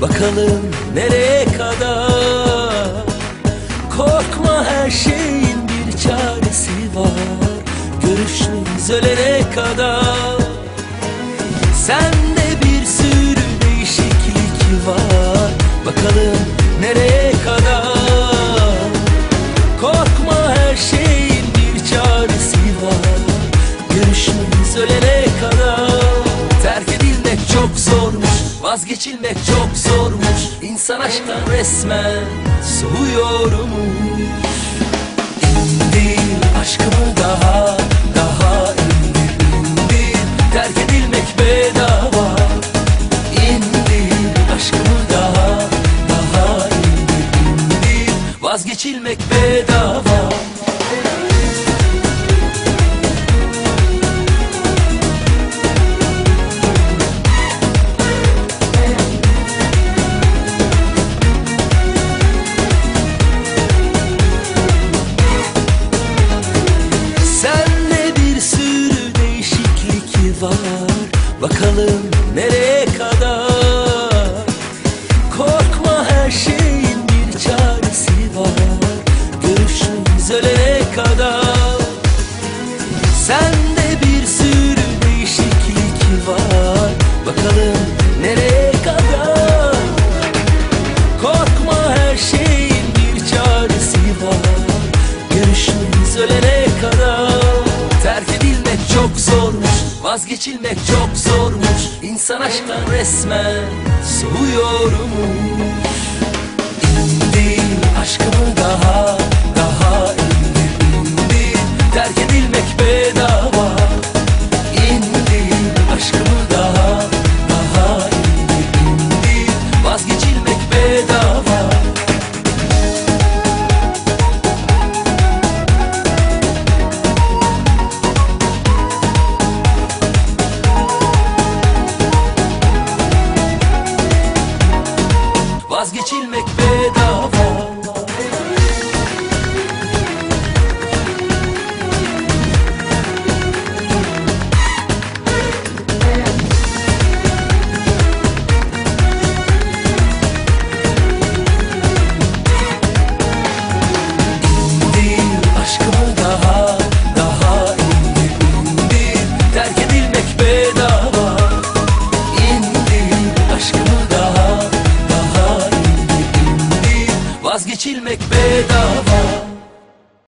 Bakalım nereye kadar? Korkma her şeyin bir çaresi var. Görüşürüz ölene kadar. Sende Vazgeçilmek çok zormuş. İnsan aşktan resmen soğuyormuş. İndir aşkımı daha daha indir indir. Terk edilmek bedava. İndir aşkımı daha daha indir indir. Vazgeçilmek bedava var. Bakalım nereye kadar? Korkma her şeyin bir çaresi var. Görüşürüz ölene kadar. Sende bir sürü değişiklik var. Bakalım nereye kadar? Korkma her şeyin bir çaresi var. Görüşürüz ölene kadar. Terk edilmek çok zormuş Vazgeçilmek çok zormuş. İnsan aşktan resmen soğuyormuş. İndir aşkımı Vazgeçilmek bedava